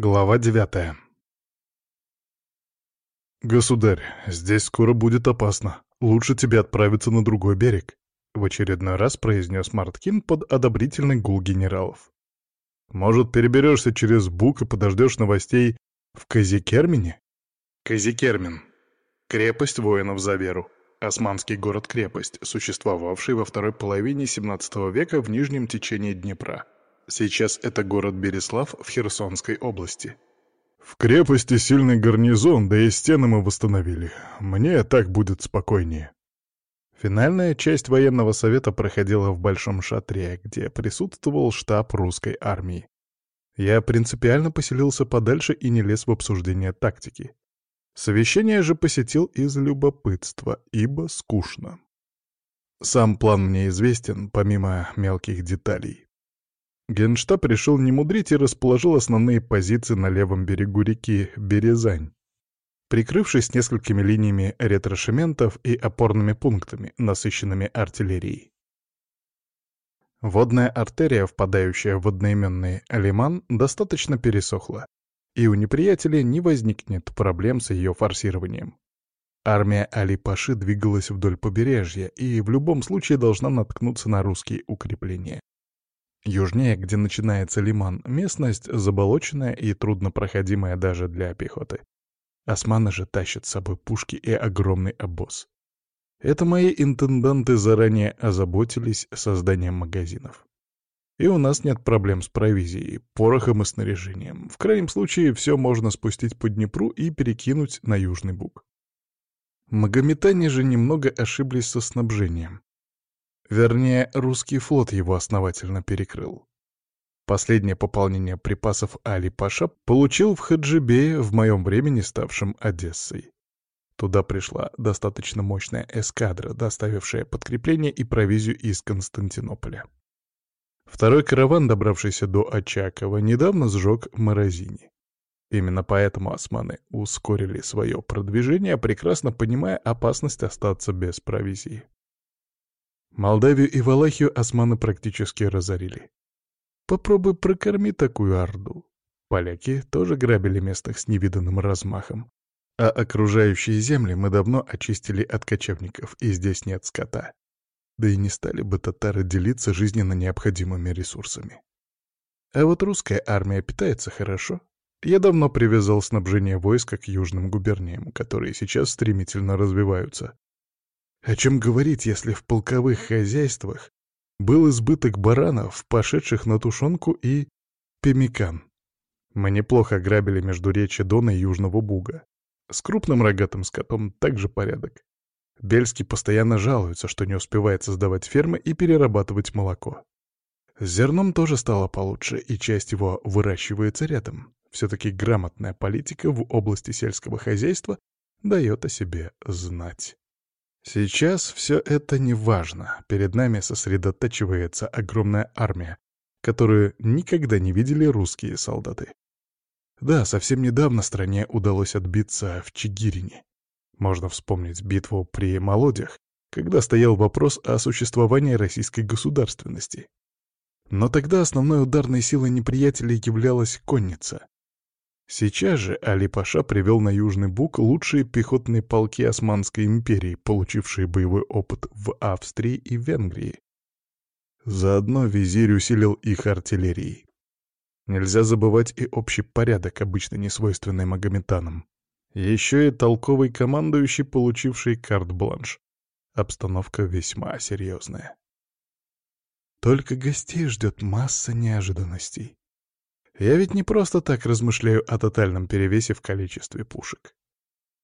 Глава девятая «Государь, здесь скоро будет опасно. Лучше тебе отправиться на другой берег», — в очередной раз произнес Марткин под одобрительный гул генералов. «Может, переберешься через Бук и подождешь новостей в Казикермине?» Казикермин. Крепость воинов за веру. Османский город-крепость, существовавший во второй половине XVII века в нижнем течении Днепра. Сейчас это город Береслав в Херсонской области. В крепости сильный гарнизон, да и стены мы восстановили. Мне так будет спокойнее. Финальная часть военного совета проходила в Большом шатре, где присутствовал штаб русской армии. Я принципиально поселился подальше и не лез в обсуждение тактики. Совещание же посетил из любопытства, ибо скучно. Сам план мне известен, помимо мелких деталей. Генштаб решил не мудрить и расположил основные позиции на левом берегу реки Березань, прикрывшись несколькими линиями ретрошементов и опорными пунктами, насыщенными артиллерией. Водная артерия, впадающая в одноименный лиман, достаточно пересохла, и у неприятеля не возникнет проблем с ее форсированием. Армия Али-Паши двигалась вдоль побережья и в любом случае должна наткнуться на русские укрепления. Южнее, где начинается лиман, местность заболоченная и труднопроходимая даже для пехоты. Османы же тащат с собой пушки и огромный обоз. Это мои интенданты заранее озаботились созданием магазинов. И у нас нет проблем с провизией, порохом и снаряжением. В крайнем случае все можно спустить по Днепру и перекинуть на Южный Буг. Магометане же немного ошиблись со снабжением. Вернее, русский флот его основательно перекрыл. Последнее пополнение припасов Али-Паша получил в Хаджибее, в моем времени ставшем Одессой. Туда пришла достаточно мощная эскадра, доставившая подкрепление и провизию из Константинополя. Второй караван, добравшийся до Очакова, недавно сжег Морозини. Именно поэтому османы ускорили свое продвижение, прекрасно понимая опасность остаться без провизии. Молдавию и Валахию османы практически разорили. Попробуй прокорми такую орду. Поляки тоже грабили местных с невиданным размахом. А окружающие земли мы давно очистили от кочевников, и здесь нет скота. Да и не стали бы татары делиться жизненно необходимыми ресурсами. А вот русская армия питается хорошо. Я давно привязал снабжение войска к южным губерниям, которые сейчас стремительно развиваются. О чем говорить, если в полковых хозяйствах был избыток баранов, пошедших на тушенку и пемикан. Мы неплохо грабили междуречье Дона и Южного Буга. С крупным рогатым скотом также порядок. Бельский постоянно жалуется, что не успевает создавать фермы и перерабатывать молоко. С зерном тоже стало получше, и часть его выращивается рядом. Все-таки грамотная политика в области сельского хозяйства дает о себе знать. Сейчас все это не важно. Перед нами сосредотачивается огромная армия, которую никогда не видели русские солдаты. Да, совсем недавно стране удалось отбиться в Чигирине. Можно вспомнить битву при Молодях, когда стоял вопрос о существовании российской государственности. Но тогда основной ударной силой неприятеля являлась конница. Сейчас же Али-Паша привел на Южный Буг лучшие пехотные полки Османской империи, получившие боевой опыт в Австрии и Венгрии. Заодно визирь усилил их артиллерией. Нельзя забывать и общий порядок, обычно несвойственный магометанам. Еще и толковый командующий, получивший карт-бланш. Обстановка весьма серьезная. Только гостей ждет масса неожиданностей. Я ведь не просто так размышляю о тотальном перевесе в количестве пушек.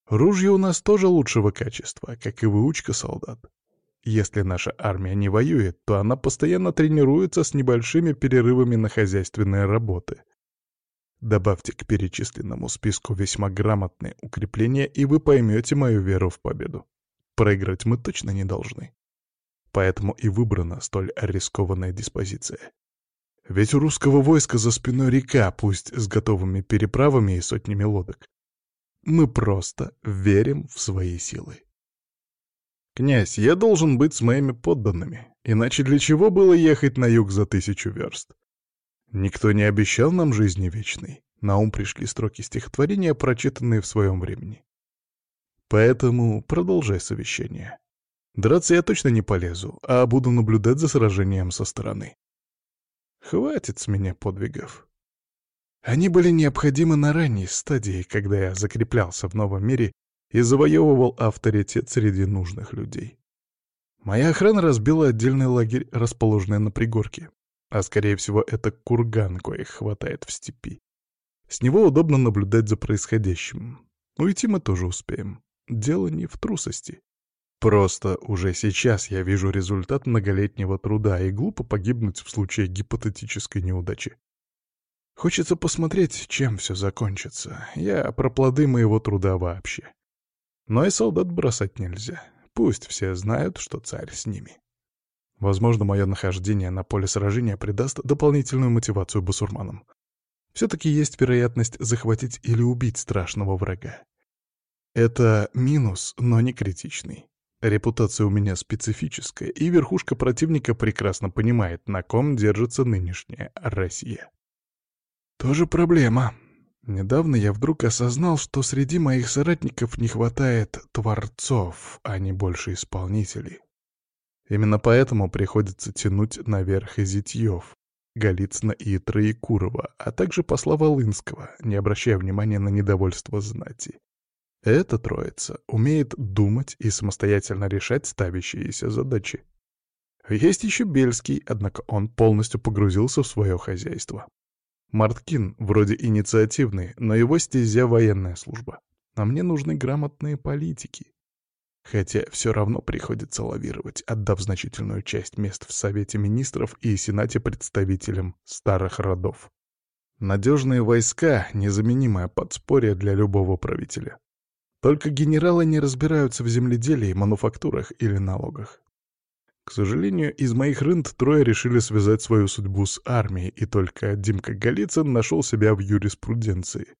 Ружья у нас тоже лучшего качества, как и выучка солдат. Если наша армия не воюет, то она постоянно тренируется с небольшими перерывами на хозяйственные работы. Добавьте к перечисленному списку весьма грамотные укрепления, и вы поймете мою веру в победу. Проиграть мы точно не должны. Поэтому и выбрана столь рискованная диспозиция. Ведь у русского войска за спиной река, пусть с готовыми переправами и сотнями лодок. Мы просто верим в свои силы. «Князь, я должен быть с моими подданными, иначе для чего было ехать на юг за тысячу верст? Никто не обещал нам жизни вечной. На ум пришли строки стихотворения, прочитанные в своем времени. Поэтому продолжай совещание. Драться я точно не полезу, а буду наблюдать за сражением со стороны. Хватит с меня подвигов. Они были необходимы на ранней стадии, когда я закреплялся в новом мире и завоевывал авторитет среди нужных людей. Моя охрана разбила отдельный лагерь, расположенный на пригорке. А скорее всего, это курган, коих хватает в степи. С него удобно наблюдать за происходящим. Уйти мы тоже успеем. Дело не в трусости. Просто уже сейчас я вижу результат многолетнего труда, и глупо погибнуть в случае гипотетической неудачи. Хочется посмотреть, чем все закончится. Я про плоды моего труда вообще. Но и солдат бросать нельзя. Пусть все знают, что царь с ними. Возможно, мое нахождение на поле сражения придаст дополнительную мотивацию басурманам. Все-таки есть вероятность захватить или убить страшного врага. Это минус, но не критичный. Репутация у меня специфическая, и верхушка противника прекрасно понимает, на ком держится нынешняя Россия. Тоже проблема. Недавно я вдруг осознал, что среди моих соратников не хватает творцов, а не больше исполнителей. Именно поэтому приходится тянуть наверх и Голицына и Троекурова, а также посла Волынского, не обращая внимания на недовольство знати. Эта троица умеет думать и самостоятельно решать ставящиеся задачи. Есть еще Бельский, однако он полностью погрузился в свое хозяйство. Марткин вроде инициативный, но его стезя военная служба. А мне нужны грамотные политики. Хотя все равно приходится лавировать, отдав значительную часть мест в Совете Министров и Сенате представителям старых родов. Надежные войска — незаменимое подспорье для любого правителя. Только генералы не разбираются в земледелии, мануфактурах или налогах. К сожалению, из моих рынд трое решили связать свою судьбу с армией, и только Димка Голицын нашел себя в юриспруденции.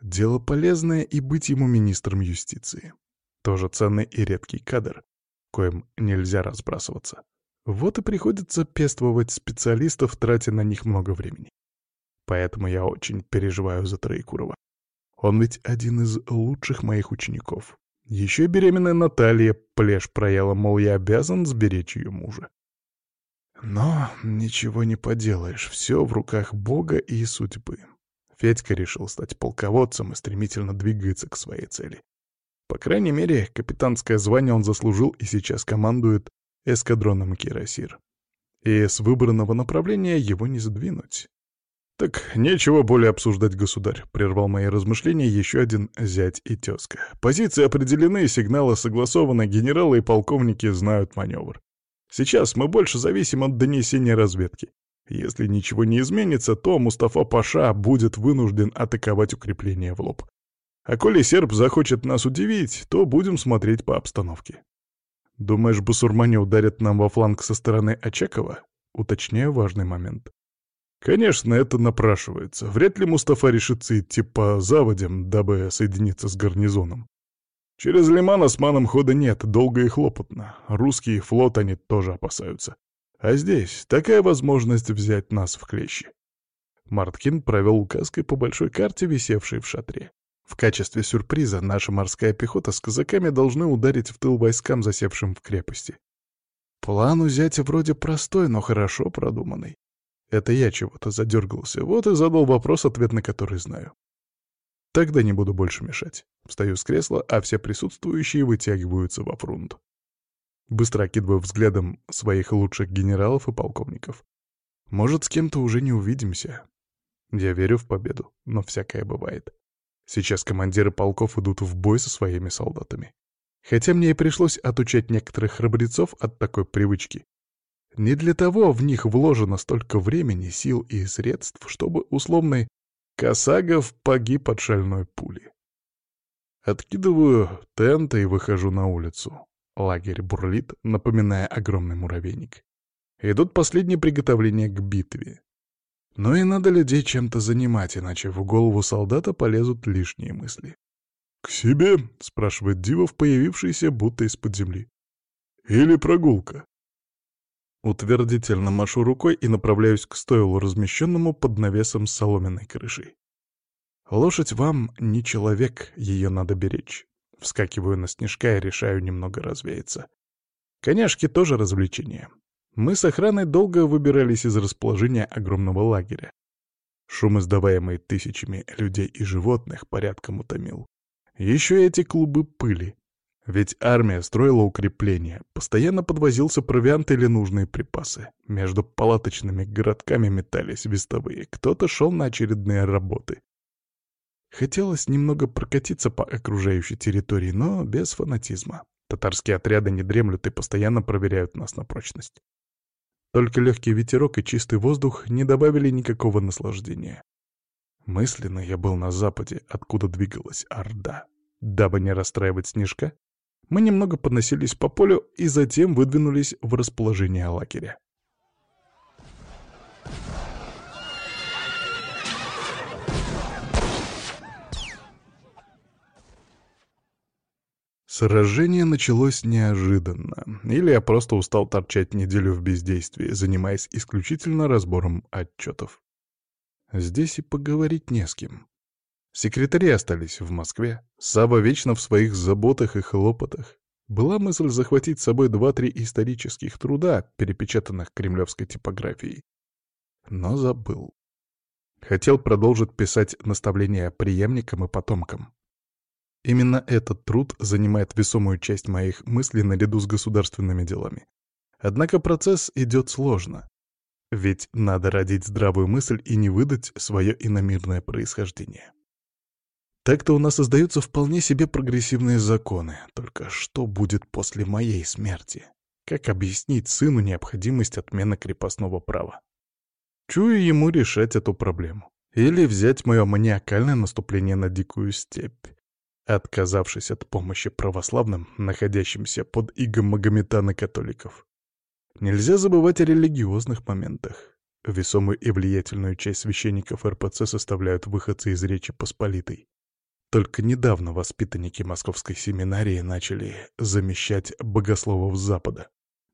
Дело полезное и быть ему министром юстиции. Тоже ценный и редкий кадр, коим нельзя разбрасываться. Вот и приходится пествовать специалистов, тратя на них много времени. Поэтому я очень переживаю за Троекурова. Он ведь один из лучших моих учеников. Еще беременная Наталья плешь проела, мол, я обязан сберечь ее мужа. Но ничего не поделаешь, все в руках Бога и судьбы. Федька решил стать полководцем и стремительно двигается к своей цели. По крайней мере, капитанское звание он заслужил и сейчас командует эскадроном Кирасир. И с выбранного направления его не сдвинуть. «Так нечего более обсуждать, государь», — прервал мои размышления еще один зять и тезка. «Позиции определены, сигналы согласованы, генералы и полковники знают маневр. Сейчас мы больше зависим от донесения разведки. Если ничего не изменится, то Мустафа Паша будет вынужден атаковать укрепление в лоб. А коли серб захочет нас удивить, то будем смотреть по обстановке. Думаешь, бусурмане ударят нам во фланг со стороны Очакова? Уточняю важный момент. Конечно, это напрашивается. Вряд ли Мустафа решится идти по заводям, дабы соединиться с гарнизоном. Через лиман османам хода нет, долго и хлопотно. Русский флот они тоже опасаются. А здесь такая возможность взять нас в клещи. Марткин провел указкой по большой карте, висевшей в шатре. В качестве сюрприза наша морская пехота с казаками должны ударить в тыл войскам, засевшим в крепости. План у зятя вроде простой, но хорошо продуманный. Это я чего-то задергался, вот и задал вопрос, ответ на который знаю. Тогда не буду больше мешать. Встаю с кресла, а все присутствующие вытягиваются во фрунт. Быстро окидываю взглядом своих лучших генералов и полковников. Может, с кем-то уже не увидимся. Я верю в победу, но всякое бывает. Сейчас командиры полков идут в бой со своими солдатами. Хотя мне и пришлось отучать некоторых храбрецов от такой привычки. Не для того в них вложено столько времени, сил и средств, чтобы условный Косагов погиб от шальной пули. Откидываю тент и выхожу на улицу. Лагерь бурлит, напоминая огромный муравейник. Идут последние приготовления к битве. Но и надо людей чем-то занимать, иначе в голову солдата полезут лишние мысли. «К себе?» — спрашивает Дивов, появившийся будто из-под земли. «Или прогулка?» Утвердительно машу рукой и направляюсь к стойлу, размещенному под навесом соломенной крышей. Лошадь вам не человек, ее надо беречь. Вскакиваю на снежка и решаю немного развеяться. Коняшки тоже развлечение. Мы с охраной долго выбирались из расположения огромного лагеря. Шум, издаваемый тысячами людей и животных, порядком утомил. Еще эти клубы пыли. Ведь армия строила укрепления, постоянно подвозился провиант или нужные припасы. Между палаточными городками метались вестовые, кто-то шел на очередные работы. Хотелось немного прокатиться по окружающей территории, но без фанатизма. Татарские отряды не дремлют и постоянно проверяют нас на прочность. Только легкий ветерок и чистый воздух не добавили никакого наслаждения. Мысленно я был на западе, откуда двигалась Орда. Дабы не расстраивать Снежка, мы немного подносились по полю и затем выдвинулись в расположение лагеря. Сражение началось неожиданно, или я просто устал торчать неделю в бездействии, занимаясь исключительно разбором отчетов. Здесь и поговорить не с кем. Секретари остались в Москве, Саба вечно в своих заботах и хлопотах. Была мысль захватить с собой два-три исторических труда, перепечатанных кремлевской типографией. Но забыл. Хотел продолжить писать наставления преемникам и потомкам. Именно этот труд занимает весомую часть моих мыслей наряду с государственными делами. Однако процесс идет сложно. Ведь надо родить здравую мысль и не выдать свое иномирное происхождение. Так-то у нас создаются вполне себе прогрессивные законы. Только что будет после моей смерти? Как объяснить сыну необходимость отмены крепостного права? Чую ему решать эту проблему. Или взять мое маниакальное наступление на дикую степь отказавшись от помощи православным, находящимся под игом магометан-католиков. Нельзя забывать о религиозных моментах. Весомую и влиятельную часть священников РПЦ составляют выходцы из Речи Посполитой. Только недавно воспитанники Московской семинарии начали замещать богословов Запада.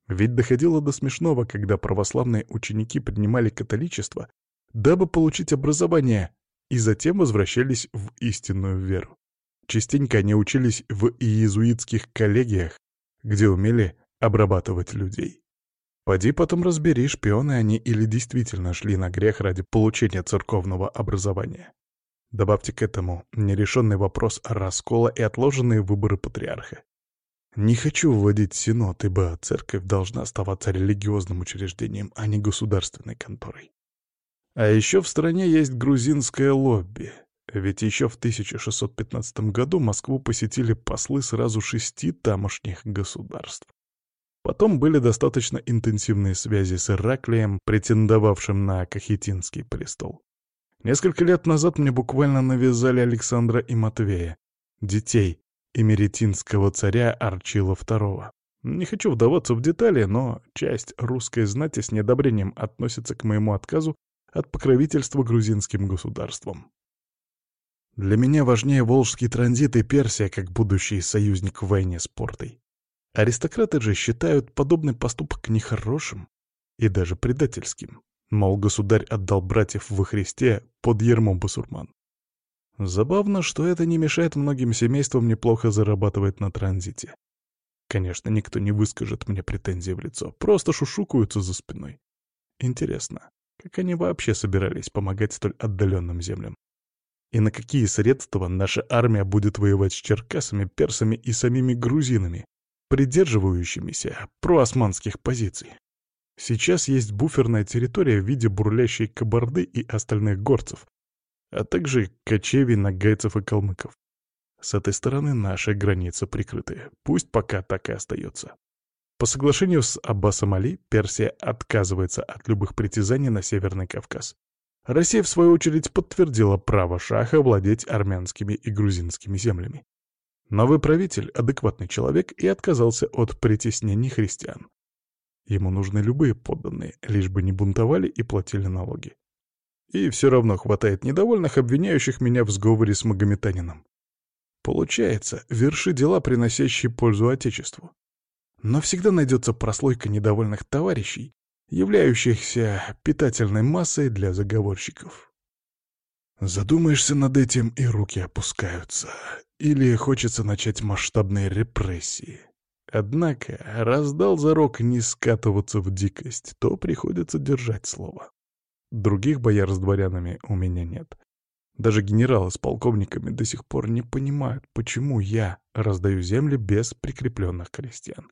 Ведь доходило до смешного, когда православные ученики принимали католичество, дабы получить образование, и затем возвращались в истинную веру. Частенько они учились в иезуитских коллегиях, где умели обрабатывать людей. Поди потом разбери, шпионы они или действительно шли на грех ради получения церковного образования. Добавьте к этому нерешенный вопрос раскола и отложенные выборы патриарха. Не хочу вводить синод, ибо церковь должна оставаться религиозным учреждением, а не государственной конторой. А еще в стране есть грузинское лобби, ведь еще в 1615 году Москву посетили послы сразу шести тамошних государств. Потом были достаточно интенсивные связи с Ираклием, претендовавшим на Кахетинский престол. Несколько лет назад мне буквально навязали Александра и Матвея, детей эмеретинского царя Арчила II. Не хочу вдаваться в детали, но часть русской знати с неодобрением относится к моему отказу от покровительства грузинским государствам. Для меня важнее Волжский транзит и Персия как будущий союзник в войне с Портой. Аристократы же считают подобный поступок нехорошим и даже предательским. Мол, государь отдал братьев во Христе под ермом басурман. Забавно, что это не мешает многим семействам неплохо зарабатывать на транзите. Конечно, никто не выскажет мне претензии в лицо, просто шушукаются за спиной. Интересно, как они вообще собирались помогать столь отдаленным землям? И на какие средства наша армия будет воевать с черкасами, персами и самими грузинами, придерживающимися проосманских позиций? Сейчас есть буферная территория в виде бурлящей кабарды и остальных горцев, а также кочевий нагайцев и калмыков. С этой стороны наша граница прикрытая, пусть пока так и остается. По соглашению с Аббасом Али, Персия отказывается от любых притязаний на Северный Кавказ. Россия, в свою очередь, подтвердила право Шаха владеть армянскими и грузинскими землями. Новый правитель — адекватный человек и отказался от притеснений христиан. Ему нужны любые подданные, лишь бы не бунтовали и платили налоги. И все равно хватает недовольных, обвиняющих меня в сговоре с магометанином. Получается, верши дела, приносящие пользу Отечеству. Но всегда найдется прослойка недовольных товарищей, являющихся питательной массой для заговорщиков. Задумаешься над этим, и руки опускаются. Или хочется начать масштабные репрессии. Однако, раздал зарок не скатываться в дикость, то приходится держать слово. Других бояр с дворянами у меня нет. Даже генералы с полковниками до сих пор не понимают, почему я раздаю земли без прикрепленных крестьян.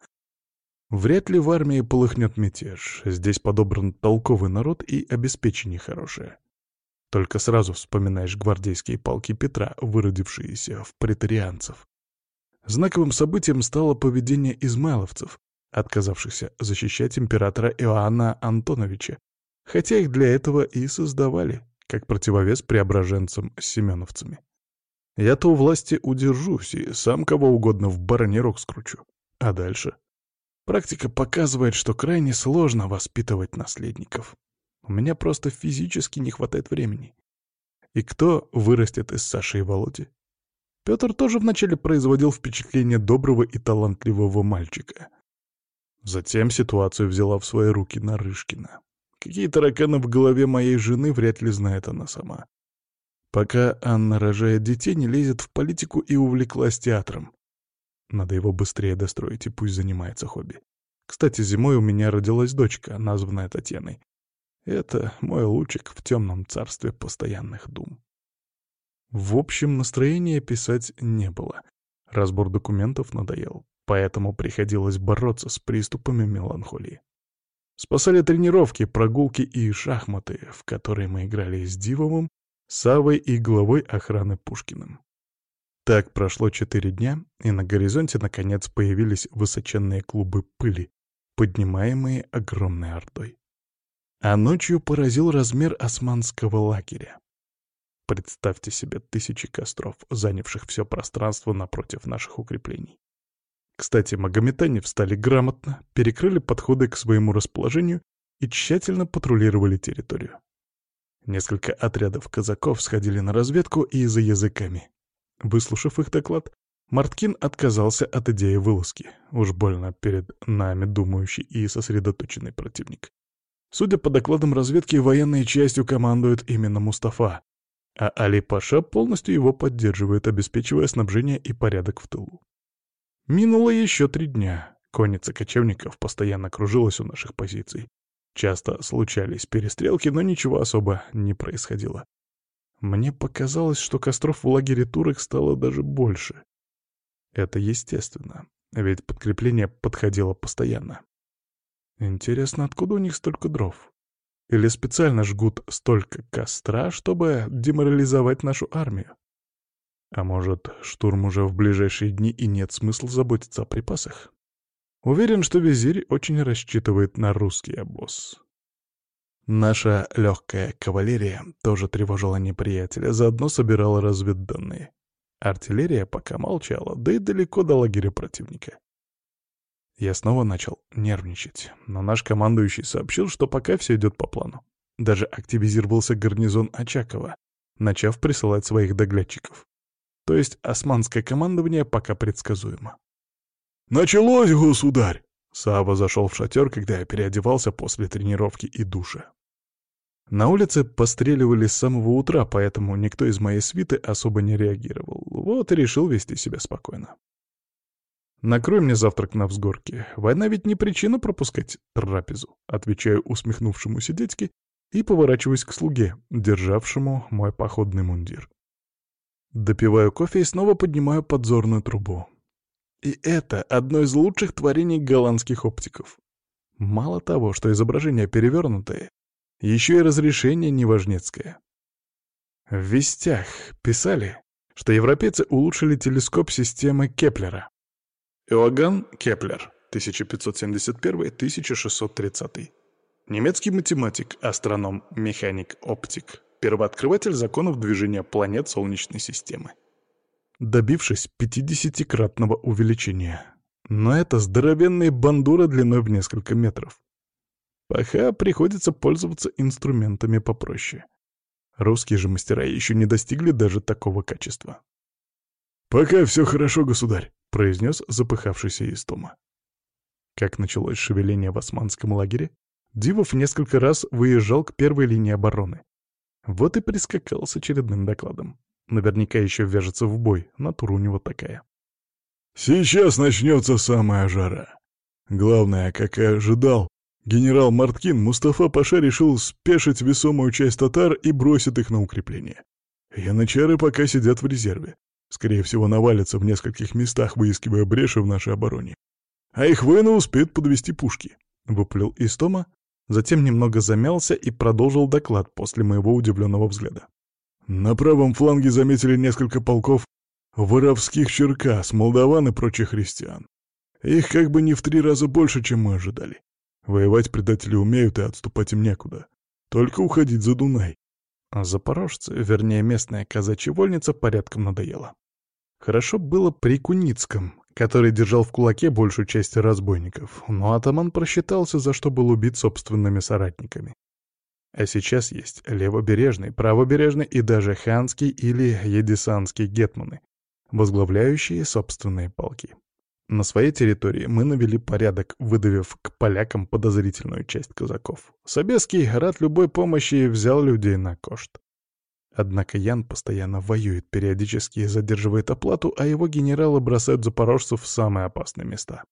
Вряд ли в армии полыхнет мятеж. Здесь подобран толковый народ и обеспечение хорошее. Только сразу вспоминаешь гвардейские полки Петра, выродившиеся в претарианцев. Знаковым событием стало поведение измайловцев, отказавшихся защищать императора Иоанна Антоновича, хотя их для этого и создавали, как противовес преображенцам семеновцами. Я-то у власти удержусь и сам кого угодно в бараний рог скручу. А дальше? Практика показывает, что крайне сложно воспитывать наследников. У меня просто физически не хватает времени. И кто вырастет из Саши и Володи? Петр тоже вначале производил впечатление доброго и талантливого мальчика. Затем ситуацию взяла в свои руки Нарышкина. Какие тараканы в голове моей жены, вряд ли знает она сама. Пока Анна рожает детей, не лезет в политику и увлеклась театром. Надо его быстрее достроить, и пусть занимается хобби. Кстати, зимой у меня родилась дочка, названная Татьяной. Это мой лучик в темном царстве постоянных дум. В общем, настроения писать не было. Разбор документов надоел, поэтому приходилось бороться с приступами меланхолии. Спасали тренировки, прогулки и шахматы, в которые мы играли с Дивовым, Савой и главой охраны Пушкиным. Так прошло четыре дня, и на горизонте наконец появились высоченные клубы пыли, поднимаемые огромной ордой. А ночью поразил размер османского лагеря. Представьте себе тысячи костров, занявших все пространство напротив наших укреплений. Кстати, магометане встали грамотно, перекрыли подходы к своему расположению и тщательно патрулировали территорию. Несколько отрядов казаков сходили на разведку и за языками. Выслушав их доклад, Марткин отказался от идеи вылазки. Уж больно перед нами думающий и сосредоточенный противник. Судя по докладам разведки, военной частью командует именно Мустафа, а Али-Паша полностью его поддерживает, обеспечивая снабжение и порядок в тылу. Минуло еще три дня. Конница кочевников постоянно кружилась у наших позиций. Часто случались перестрелки, но ничего особо не происходило. Мне показалось, что костров в лагере турок стало даже больше. Это естественно, ведь подкрепление подходило постоянно. Интересно, откуда у них столько дров? Или специально жгут столько костра, чтобы деморализовать нашу армию? А может, штурм уже в ближайшие дни и нет смысла заботиться о припасах? Уверен, что визирь очень рассчитывает на русский обоз. Наша легкая кавалерия тоже тревожила неприятеля, заодно собирала разведданные. Артиллерия пока молчала, да и далеко до лагеря противника. Я снова начал нервничать, но наш командующий сообщил, что пока все идет по плану. Даже активизировался гарнизон Очакова, начав присылать своих доглядчиков. То есть османское командование пока предсказуемо. «Началось, государь!» Сава зашел в шатер, когда я переодевался после тренировки и душа. На улице постреливали с самого утра, поэтому никто из моей свиты особо не реагировал. Вот и решил вести себя спокойно. «Накрой мне завтрак на взгорке. Война ведь не причина пропускать трапезу», — отвечаю усмехнувшемуся дядьке и поворачиваюсь к слуге, державшему мой походный мундир. Допиваю кофе и снова поднимаю подзорную трубу. И это одно из лучших творений голландских оптиков. Мало того, что изображение перевернутое, еще и разрешение неважнецкое. В вестях писали, что европейцы улучшили телескоп системы Кеплера. Иоганн Кеплер, 1571-1630. Немецкий математик, астроном, механик, оптик, первооткрыватель законов движения планет Солнечной системы. Добившись 50-кратного увеличения. Но это здоровенные бандуры длиной в несколько метров. Пока приходится пользоваться инструментами попроще. Русские же мастера еще не достигли даже такого качества. «Пока все хорошо, государь», — произнес запыхавшийся Истома. Как началось шевеление в османском лагере, Дивов несколько раз выезжал к первой линии обороны. Вот и прискакал с очередным докладом. Наверняка еще вяжется в бой, натура у него такая. «Сейчас начнется самая жара. Главное, как и ожидал, генерал Марткин Мустафа Паша решил спешить весомую часть татар и бросит их на укрепление. Янычары пока сидят в резерве. Скорее всего, навалятся в нескольких местах, выискивая бреши в нашей обороне. А их воины успеют подвести пушки», — выплел Истома, затем немного замялся и продолжил доклад после моего удивленного взгляда. На правом фланге заметили несколько полков воровских черкас, молдаван и прочих христиан. Их как бы не в три раза больше, чем мы ожидали. Воевать предатели умеют, и отступать им некуда. Только уходить за Дунай. А запорожцы, вернее местная казачья вольница, порядком надоела. Хорошо было при Куницком, который держал в кулаке большую часть разбойников, но атаман просчитался, за что был убит собственными соратниками. А сейчас есть левобережный, правобережный и даже ханский или едисанский гетманы, возглавляющие собственные полки. На своей территории мы навели порядок, выдавив к полякам подозрительную часть казаков. Собеский, рад любой помощи, взял людей на кошт. Однако Ян постоянно воюет, периодически задерживает оплату, а его генералы бросают запорожцев в самые опасные места.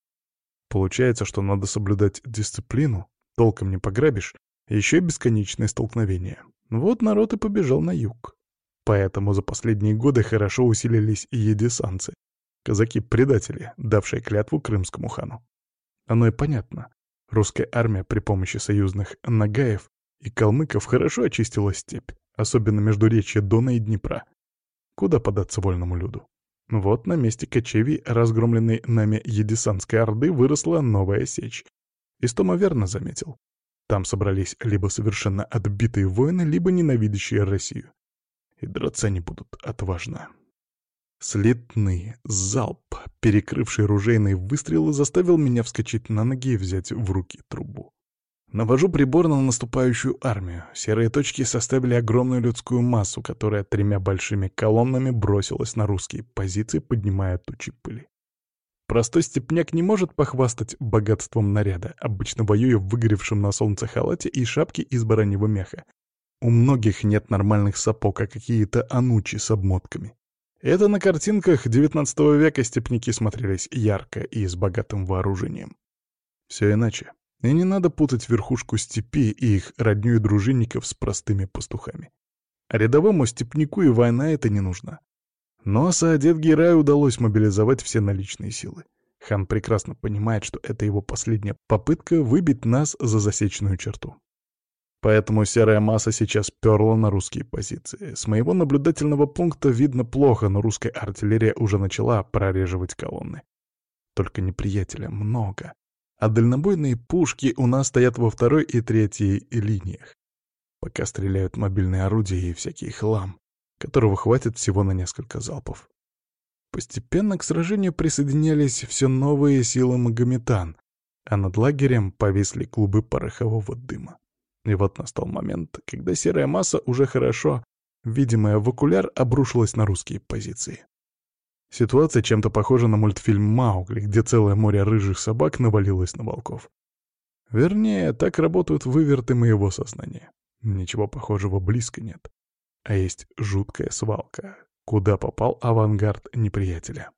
Получается, что надо соблюдать дисциплину, толком не пограбишь, еще и бесконечные столкновения. Вот народ и побежал на юг. Поэтому за последние годы хорошо усилились и едесанцы. Казаки-предатели, давшие клятву крымскому хану. Оно и понятно. Русская армия при помощи союзных нагаев и калмыков хорошо очистила степь, особенно между речи Дона и Днепра. Куда податься вольному люду? Вот на месте кочевий, разгромленной нами Едесанской Орды, выросла новая сечь. Истома верно заметил. Там собрались либо совершенно отбитые воины, либо ненавидящие Россию. И драться они будут отважно. Слитный залп, перекрывший ружейные выстрелы, заставил меня вскочить на ноги и взять в руки трубу. Навожу прибор на наступающую армию. Серые точки составили огромную людскую массу, которая тремя большими колоннами бросилась на русские позиции, поднимая тучи пыли. Простой степняк не может похвастать богатством наряда, обычно воюя в выгоревшем на солнце халате и шапке из бараньего меха. У многих нет нормальных сапог, а какие-то анучи с обмотками. Это на картинках XIX века степняки смотрелись ярко и с богатым вооружением. Все иначе. И не надо путать верхушку степи и их родню и дружинников с простыми пастухами. А рядовому степняку и война это не нужна. Но Саадет Гераю удалось мобилизовать все наличные силы. Хан прекрасно понимает, что это его последняя попытка выбить нас за засечную черту. Поэтому серая масса сейчас перла на русские позиции. С моего наблюдательного пункта видно плохо, но русская артиллерия уже начала прореживать колонны. Только неприятеля много. А дальнобойные пушки у нас стоят во второй и третьей линиях. Пока стреляют мобильные орудия и всякий хлам которого хватит всего на несколько залпов. Постепенно к сражению присоединялись все новые силы Магометан, а над лагерем повисли клубы порохового дыма. И вот настал момент, когда серая масса уже хорошо, видимая в окуляр, обрушилась на русские позиции. Ситуация чем-то похожа на мультфильм «Маугли», где целое море рыжих собак навалилось на волков. Вернее, так работают выверты моего сознания. Ничего похожего близко нет а есть жуткая свалка, куда попал авангард неприятеля.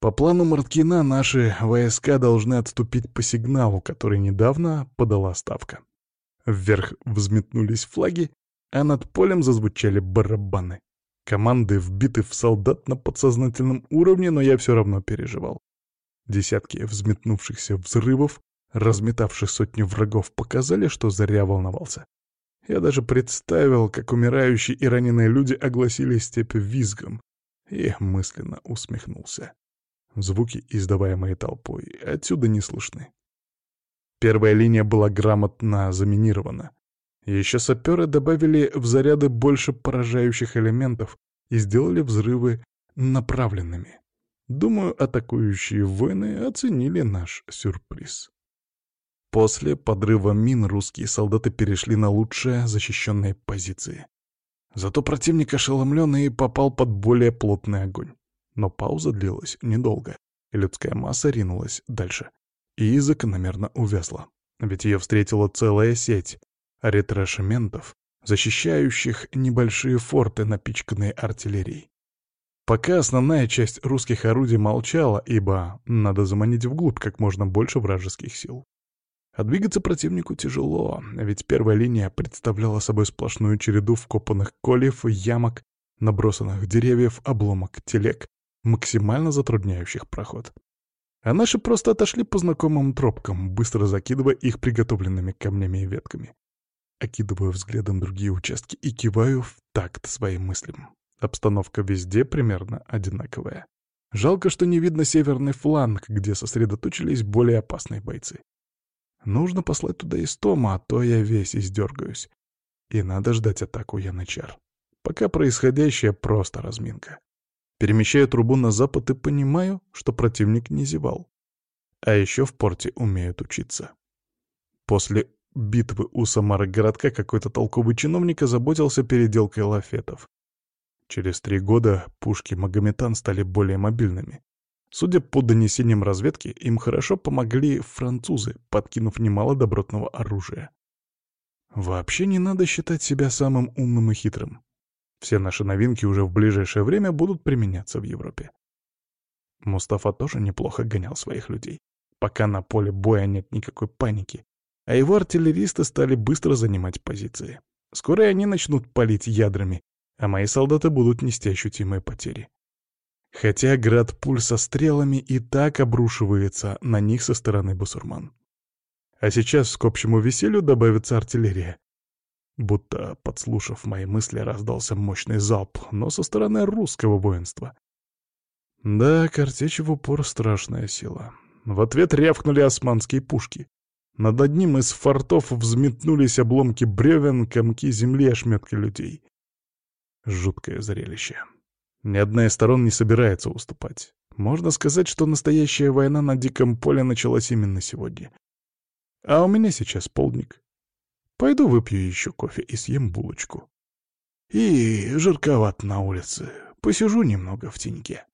По плану Марткина наши войска должны отступить по сигналу, который недавно подала Ставка. Вверх взметнулись флаги, а над полем зазвучали барабаны. Команды вбиты в солдат на подсознательном уровне, но я все равно переживал. Десятки взметнувшихся взрывов, разметавших сотни врагов, показали, что зря волновался. Я даже представил, как умирающие и раненые люди огласили степь визгом, и мысленно усмехнулся. Звуки, издаваемые толпой, отсюда не слышны. Первая линия была грамотно заминирована. Еще саперы добавили в заряды больше поражающих элементов и сделали взрывы направленными. Думаю, атакующие воины оценили наш сюрприз. После подрыва мин русские солдаты перешли на лучшие защищенные позиции. Зато противник ошеломленный попал под более плотный огонь. Но пауза длилась недолго, и людская масса ринулась дальше. И закономерно увязла. Ведь ее встретила целая сеть ретрошементов, защищающих небольшие форты, напичканные артиллерией. Пока основная часть русских орудий молчала, ибо надо заманить вглубь как можно больше вражеских сил. А двигаться противнику тяжело, ведь первая линия представляла собой сплошную череду вкопанных колев, ямок, набросанных деревьев, обломок, телег, максимально затрудняющих проход. А наши просто отошли по знакомым тропкам, быстро закидывая их приготовленными камнями и ветками. Окидываю взглядом другие участки и киваю в такт своим мыслям. Обстановка везде примерно одинаковая. Жалко, что не видно северный фланг, где сосредоточились более опасные бойцы. Нужно послать туда Истома, а то я весь издергаюсь. И надо ждать атаку Янычар. Пока происходящее просто разминка. Перемещаю трубу на запад и понимаю, что противник не зевал. А еще в порте умеют учиться. После битвы у Самары городка какой-то толковый чиновник озаботился переделкой лафетов. Через три года пушки Магометан стали более мобильными. Судя по донесениям разведки, им хорошо помогли французы, подкинув немало добротного оружия. Вообще не надо считать себя самым умным и хитрым. Все наши новинки уже в ближайшее время будут применяться в Европе. Мустафа тоже неплохо гонял своих людей. Пока на поле боя нет никакой паники, а его артиллеристы стали быстро занимать позиции. Скоро они начнут палить ядрами, а мои солдаты будут нести ощутимые потери. Хотя град пуль со стрелами и так обрушивается на них со стороны бусурман. А сейчас к общему веселью добавится артиллерия. Будто, подслушав мои мысли, раздался мощный залп, но со стороны русского воинства. Да, картечь в упор — страшная сила. В ответ рявкнули османские пушки. Над одним из фортов взметнулись обломки бревен, комки земли ошметки людей. Жуткое зрелище. Ни одна из сторон не собирается уступать. Можно сказать, что настоящая война на Диком поле началась именно сегодня. А у меня сейчас полдник. Пойду выпью еще кофе и съем булочку. И жарковато на улице. Посижу немного в теньке.